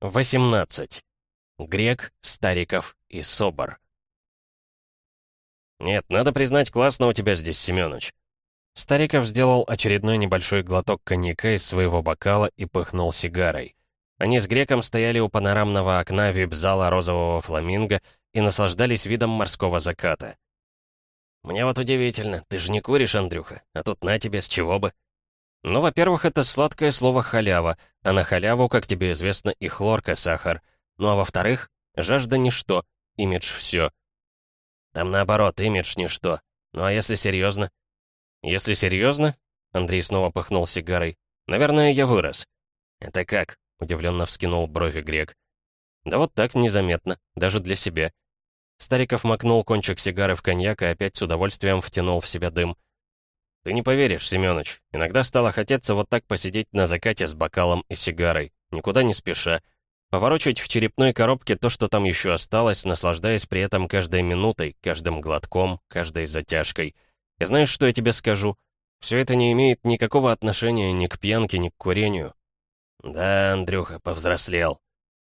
18. Грек, Стариков и Собор. «Нет, надо признать, классно у тебя здесь, Семёныч». Стариков сделал очередной небольшой глоток коньяка из своего бокала и пыхнул сигарой. Они с Греком стояли у панорамного окна вип-зала розового фламинго и наслаждались видом морского заката. «Мне вот удивительно, ты же не куришь, Андрюха, а тут на тебе, с чего бы?» Ну, во-первых, это сладкое слово «халява», а на халяву, как тебе известно, и хлорка, сахар. Ну а во-вторых, жажда ничто, имидж все. Там наоборот, имидж ничто. Ну а если серьезно? Если серьезно? Андрей снова пыхнул сигарой. Наверное, я вырос. Это как? Удивленно вскинул брови грек. Да вот так, незаметно, даже для себя. Стариков макнул кончик сигары в коньяк и опять с удовольствием втянул в себя дым. «Ты не поверишь, Семёныч, иногда стало хотеться вот так посидеть на закате с бокалом и сигарой, никуда не спеша, поворочить в черепной коробке то, что там еще осталось, наслаждаясь при этом каждой минутой, каждым глотком, каждой затяжкой. И знаешь, что я тебе скажу? Все это не имеет никакого отношения ни к пьянке, ни к курению». «Да, Андрюха, повзрослел».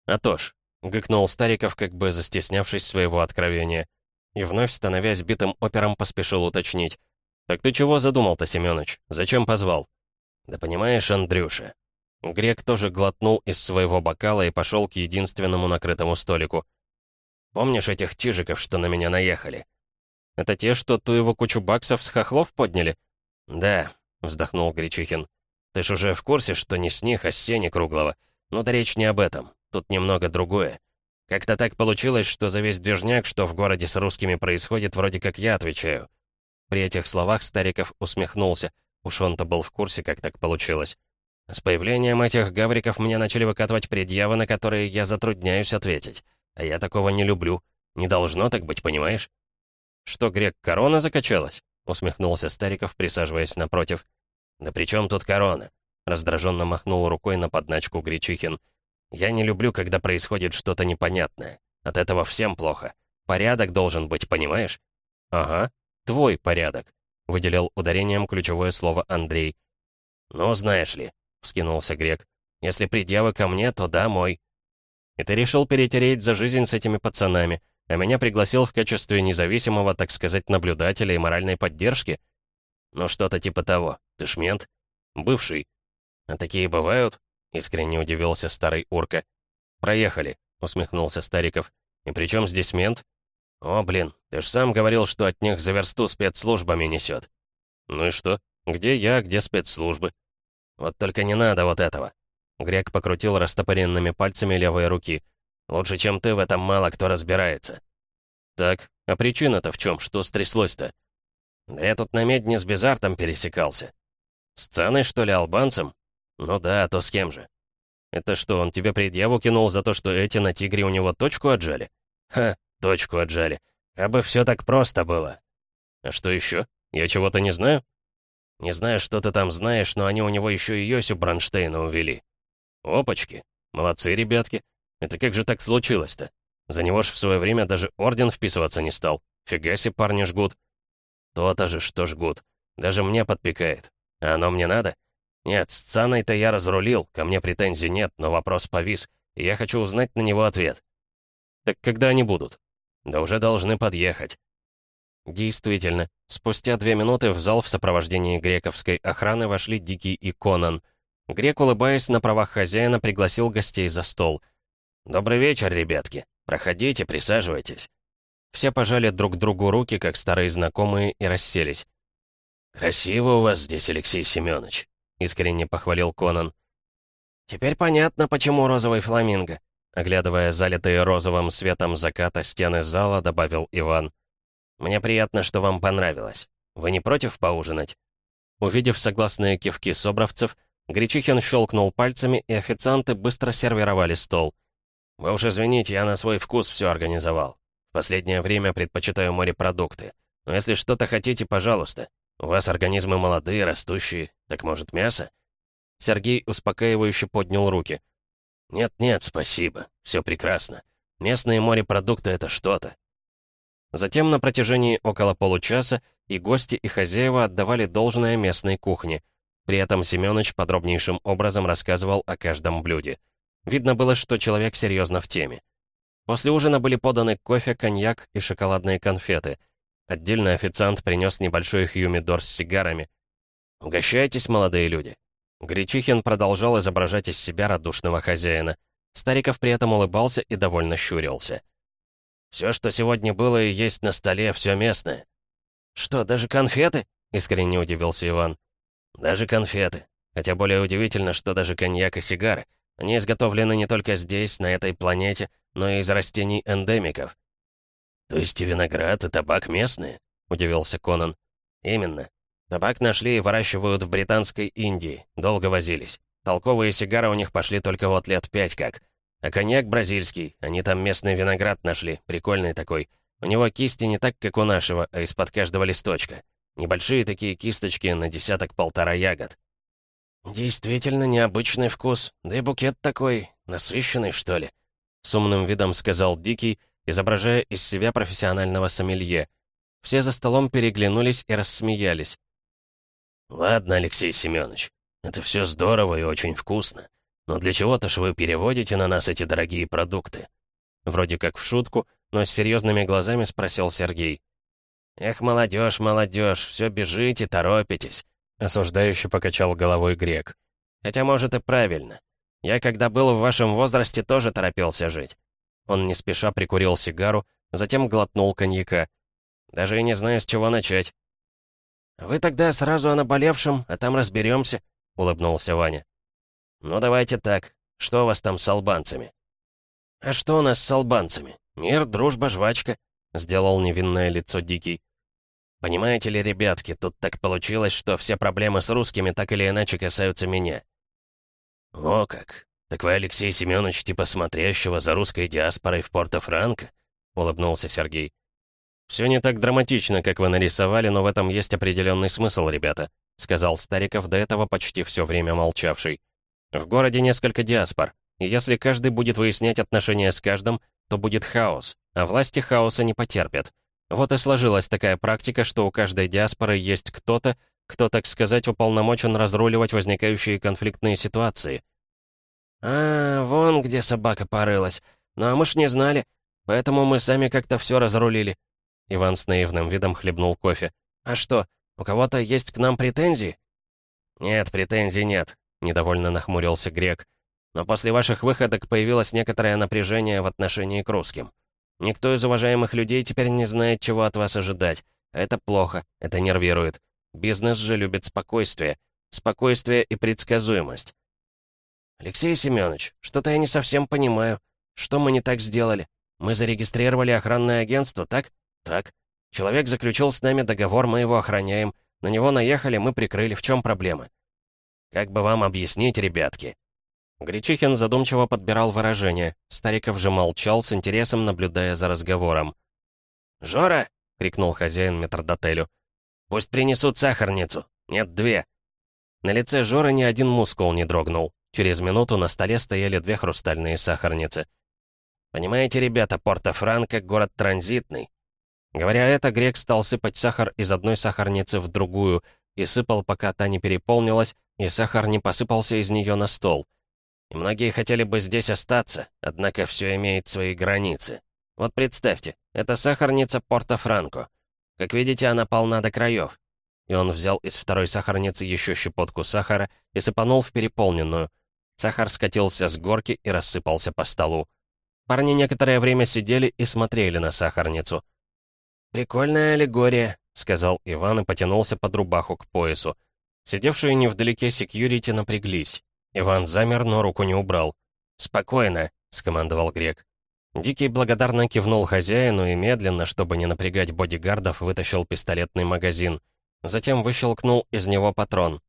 «А то ж», — гыкнул Стариков, как бы застеснявшись своего откровения. И вновь, становясь битым опером, поспешил уточнить. «Так ты чего задумал-то, Семёныч? Зачем позвал?» «Да понимаешь, Андрюша...» Грек тоже глотнул из своего бокала и пошел к единственному накрытому столику. «Помнишь этих чижиков, что на меня наехали?» «Это те, что ту его кучу баксов с хохлов подняли?» «Да», — вздохнул Гречихин. «Ты ж уже в курсе, что не с них, а с Сени Круглого. Но да речь не об этом. Тут немного другое. Как-то так получилось, что за весь движняк, что в городе с русскими происходит, вроде как я отвечаю. При этих словах Стариков усмехнулся. Уж он-то был в курсе, как так получилось. С появлением этих гавриков мне начали выкатывать предъявы, на которые я затрудняюсь ответить. А я такого не люблю. Не должно так быть, понимаешь? Что, грек, корона закачалась? Усмехнулся Стариков, присаживаясь напротив. Да при чем тут корона? Раздраженно махнул рукой на подначку Гречихин. Я не люблю, когда происходит что-то непонятное. От этого всем плохо. Порядок должен быть, понимаешь? Ага, «Твой порядок», — выделил ударением ключевое слово Андрей. «Ну, знаешь ли», — вскинулся Грек, — «если предъявы ко мне, то да, мой». «И ты решил перетереть за жизнь с этими пацанами, а меня пригласил в качестве независимого, так сказать, наблюдателя и моральной поддержки?» «Ну, что-то типа того. Ты ж мент?» «Бывший». «А такие бывают?» — искренне удивился старый урка. «Проехали», — усмехнулся Стариков. «И при чем здесь мент?» «О, блин, ты ж сам говорил, что от них за версту спецслужбами несет». «Ну и что? Где я, где спецслужбы?» «Вот только не надо вот этого». Грек покрутил растопыренными пальцами левой руки. «Лучше, чем ты, в этом мало кто разбирается». «Так, а причина-то в чем? Что стряслось-то?» «Да я тут на медне с Безартом пересекался». «С Цаной, что ли, албанцем?» «Ну да, а то с кем же?» «Это что, он тебе предъяву кинул за то, что эти на тигре у него точку отжали?» «Ха, Точку отжали. А бы все так просто было. А что еще? Я чего-то не знаю? Не знаю, что ты там знаешь, но они у него еще и Йосю Бронштейна увели. Опачки. Молодцы, ребятки. Это как же так случилось-то? За него ж в свое время даже орден вписываться не стал. Фига себе парни жгут. То-то же, что жгут. Даже мне подпекает. А оно мне надо? Нет, с Цаной-то я разрулил, ко мне претензий нет, но вопрос повис, и я хочу узнать на него ответ. Так когда они будут? Да уже должны подъехать. Действительно, спустя две минуты в зал в сопровождении грековской охраны вошли Дикий и Конан. Грек, улыбаясь на правах хозяина, пригласил гостей за стол. «Добрый вечер, ребятки. Проходите, присаживайтесь». Все пожали друг другу руки, как старые знакомые, и расселись. «Красиво у вас здесь, Алексей Семенович», — искренне похвалил Конан. «Теперь понятно, почему розовый фламинго», Оглядывая залитые розовым светом заката стены зала, добавил Иван. «Мне приятно, что вам понравилось. Вы не против поужинать?» Увидев согласные кивки собравцев, Гречихин щелкнул пальцами, и официанты быстро сервировали стол. «Вы уж извините, я на свой вкус все организовал. В последнее время предпочитаю морепродукты. Но если что-то хотите, пожалуйста. У вас организмы молодые, растущие. Так может, мясо?» Сергей успокаивающе поднял руки. «Нет-нет, спасибо. Все прекрасно. Местные морепродукты — это что-то». Затем на протяжении около получаса и гости, и хозяева отдавали должное местной кухне. При этом Семёныч подробнейшим образом рассказывал о каждом блюде. Видно было, что человек серьезно в теме. После ужина были поданы кофе, коньяк и шоколадные конфеты. Отдельно официант принес небольшой хьюмидор с сигарами. «Угощайтесь, молодые люди». Гречихин продолжал изображать из себя радушного хозяина. Стариков при этом улыбался и довольно щурился. «Все, что сегодня было и есть на столе, все местное». «Что, даже конфеты?» — искренне удивился Иван. «Даже конфеты. Хотя более удивительно, что даже коньяк и сигары. Они изготовлены не только здесь, на этой планете, но и из растений эндемиков». «То есть и виноград, и табак местные?» — удивился Конан. «Именно. Табак нашли и выращивают в Британской Индии. Долго возились. Толковые сигары у них пошли только вот лет пять как. А коньяк бразильский. Они там местный виноград нашли. Прикольный такой. У него кисти не так, как у нашего, а из-под каждого листочка. Небольшие такие кисточки на десяток-полтора ягод. «Действительно необычный вкус. Да и букет такой, насыщенный, что ли?» С умным видом сказал Дикий, изображая из себя профессионального сомелье. Все за столом переглянулись и рассмеялись. «Ладно, Алексей Семенович, это все здорово и очень вкусно. Но для чего-то ж вы переводите на нас эти дорогие продукты?» Вроде как в шутку, но с серьезными глазами спросил Сергей. «Эх, молодежь, молодежь, все бежите, торопитесь», — осуждающе покачал головой грек. «Хотя, может, и правильно. Я, когда был в вашем возрасте, тоже торопился жить». Он не спеша прикурил сигару, затем глотнул коньяка. «Даже и не знаю, с чего начать. «Вы тогда сразу о наболевшем, а там разберемся», — улыбнулся Ваня. «Ну давайте так. Что у вас там с албанцами?» «А что у нас с албанцами? Мир, дружба, жвачка», — сделал невинное лицо Дикий. «Понимаете ли, ребятки, тут так получилось, что все проблемы с русскими так или иначе касаются меня». «О как! Так вы Алексей Семенович типа смотрящего за русской диаспорой в Порто-Франко?» — улыбнулся Сергей. «Все не так драматично, как вы нарисовали, но в этом есть определенный смысл, ребята», сказал Стариков, до этого почти все время молчавший. «В городе несколько диаспор, и если каждый будет выяснять отношения с каждым, то будет хаос, а власти хаоса не потерпят. Вот и сложилась такая практика, что у каждой диаспоры есть кто-то, кто, так сказать, уполномочен разруливать возникающие конфликтные ситуации». «А, вон где собака порылась. Ну а мы ж не знали, поэтому мы сами как-то все разрулили», Иван с наивным видом хлебнул кофе. «А что, у кого-то есть к нам претензии?» «Нет, претензий нет», — недовольно нахмурился Грек. «Но после ваших выходок появилось некоторое напряжение в отношении к русским. Никто из уважаемых людей теперь не знает, чего от вас ожидать. это плохо, это нервирует. Бизнес же любит спокойствие. Спокойствие и предсказуемость». «Алексей Семенович, что-то я не совсем понимаю. Что мы не так сделали? Мы зарегистрировали охранное агентство, так? «Так. Человек заключил с нами договор, мы его охраняем. На него наехали, мы прикрыли. В чем проблема?» «Как бы вам объяснить, ребятки?» Гречихин задумчиво подбирал выражение. Стариков же молчал, с интересом наблюдая за разговором. «Жора!» — крикнул хозяин метрдотелю. «Пусть принесут сахарницу. Нет, две». На лице Жоры ни один мускул не дрогнул. Через минуту на столе стояли две хрустальные сахарницы. «Понимаете, ребята, Порто-Франко — город транзитный. Говоря это, грек стал сыпать сахар из одной сахарницы в другую, и сыпал, пока та не переполнилась, и сахар не посыпался из нее на стол. И многие хотели бы здесь остаться, однако все имеет свои границы. Вот представьте, это сахарница Порто-Франко. Как видите, она полна до краев. И он взял из второй сахарницы еще щепотку сахара и сыпанул в переполненную. Сахар скатился с горки и рассыпался по столу. Парни некоторое время сидели и смотрели на сахарницу — «Прикольная аллегория», — сказал Иван и потянулся под рубаху к поясу. Сидевшие невдалеке секьюрити напряглись. Иван замер, но руку не убрал. «Спокойно», — скомандовал Грек. Дикий благодарно кивнул хозяину и медленно, чтобы не напрягать бодигардов, вытащил пистолетный магазин. Затем выщелкнул из него патрон.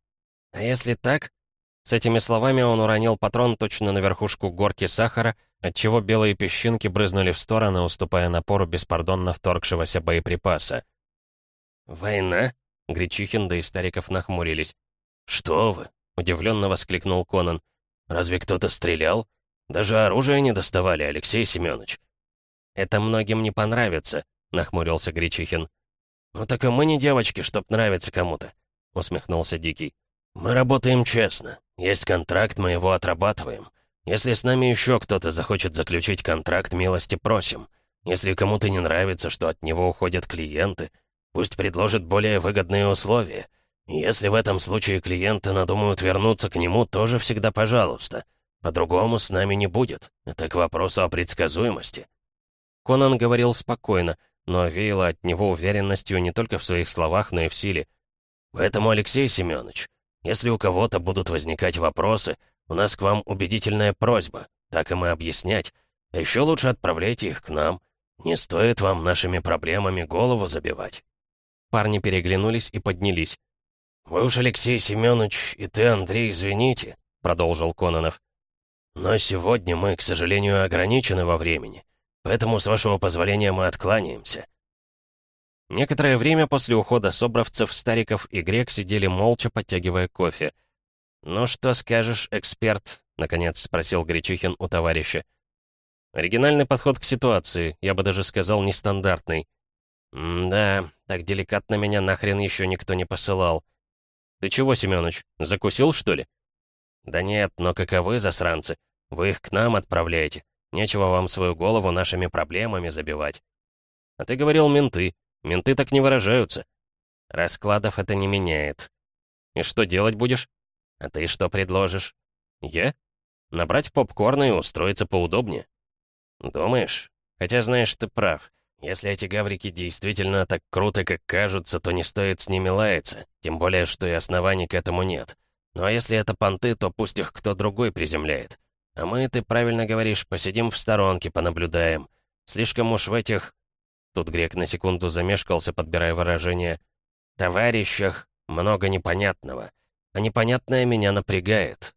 «А если так?» С этими словами он уронил патрон точно на верхушку горки сахара отчего белые песчинки брызнули в стороны, уступая напору беспардонно вторгшегося боеприпаса. «Война?» — Гречихин да и Стариков нахмурились. «Что вы?» — удивленно воскликнул Конан. «Разве кто-то стрелял? Даже оружие не доставали, Алексей Семенович». «Это многим не понравится», — нахмурился Гречихин. «Ну так и мы не девочки, чтоб нравиться кому-то», — усмехнулся Дикий. «Мы работаем честно. Есть контракт, мы его отрабатываем. Если с нами еще кто-то захочет заключить контракт, милости просим. Если кому-то не нравится, что от него уходят клиенты, пусть предложит более выгодные условия. Если в этом случае клиенты надумают вернуться к нему, тоже всегда пожалуйста. По-другому с нами не будет. Это к вопросу о предсказуемости». Конан говорил спокойно, но веяло от него уверенностью не только в своих словах, но и в силе. «Поэтому, Алексей Семенович, если у кого-то будут возникать вопросы, у нас к вам убедительная просьба, так им и объяснять. А еще лучше отправляйте их к нам. Не стоит вам нашими проблемами голову забивать». Парни переглянулись и поднялись. «Вы уж, Алексей Семенович, и ты, Андрей, извините», — продолжил Кононов. «Но сегодня мы, к сожалению, ограничены во времени, поэтому, с вашего позволения, мы откланяемся». Некоторое время после ухода собравцев, Стариков и Грек сидели молча, подтягивая кофе. «Ну что скажешь, эксперт?» — наконец спросил Гречихин у товарища. «Оригинальный подход к ситуации, я бы даже сказал, нестандартный». «Да, так деликатно меня нахрен еще никто не посылал». «Ты чего, Семёныч, закусил, что ли?» «Да нет, но каковы засранцы? Вы их к нам отправляете. Нечего вам свою голову нашими проблемами забивать». «А ты говорил, менты. Менты так не выражаются». «Раскладов это не меняет». «И что делать будешь?» «А ты что предложишь?» «Я? Набрать попкорна и устроиться поудобнее». «Думаешь? Хотя, знаешь, ты прав. Если эти гаврики действительно так круто, как кажутся, то не стоит с ними лаяться, тем более, что и оснований к этому нет. Ну а если это понты, то пусть их кто другой приземляет. А мы, ты правильно говоришь, посидим в сторонке, понаблюдаем. Слишком уж в этих...» Тут грек на секунду замешкался, подбирая выражение. «Товарищах много непонятного. А непонятное меня напрягает.